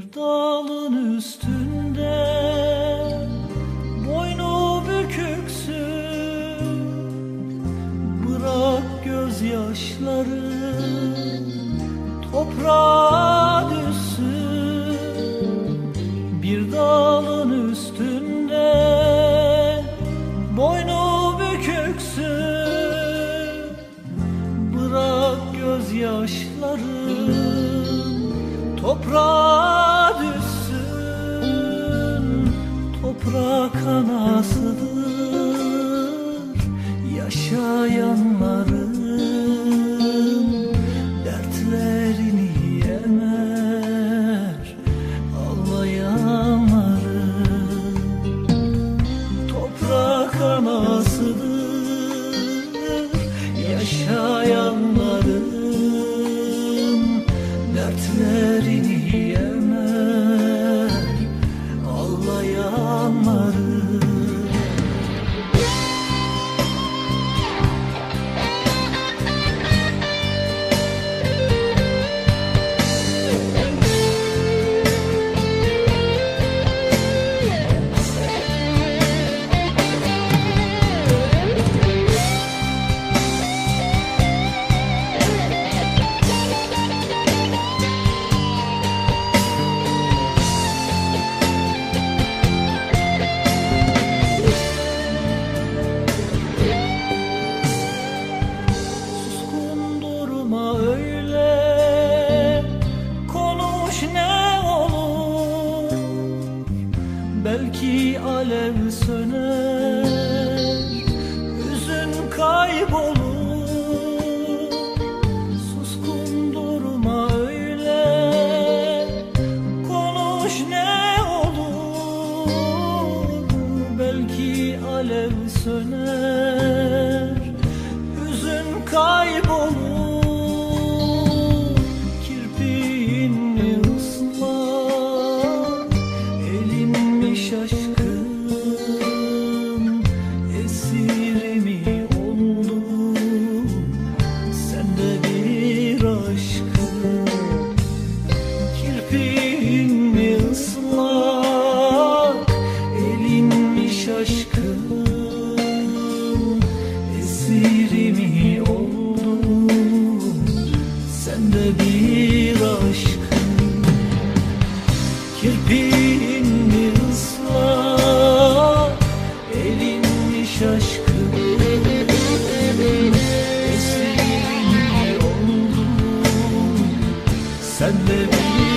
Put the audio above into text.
Bir dağın üstünde boynu büküksün. Bırak gözyaşları toprağa Toprak anasıdır. Yaşayanların alev söner Hüzün kaybolur. Suskun durma öyle Konuş ne olur. Belki alev söner Hüzün kaybolur. Kirpiğin mi ıslak Elin mi şaşkın serinmiş aşkım. Esiri mi oldum Sen de bir aşkım. Kirpiğin mi ıslak Erinmiş aşkım. Esiri mi oldum Sen de bir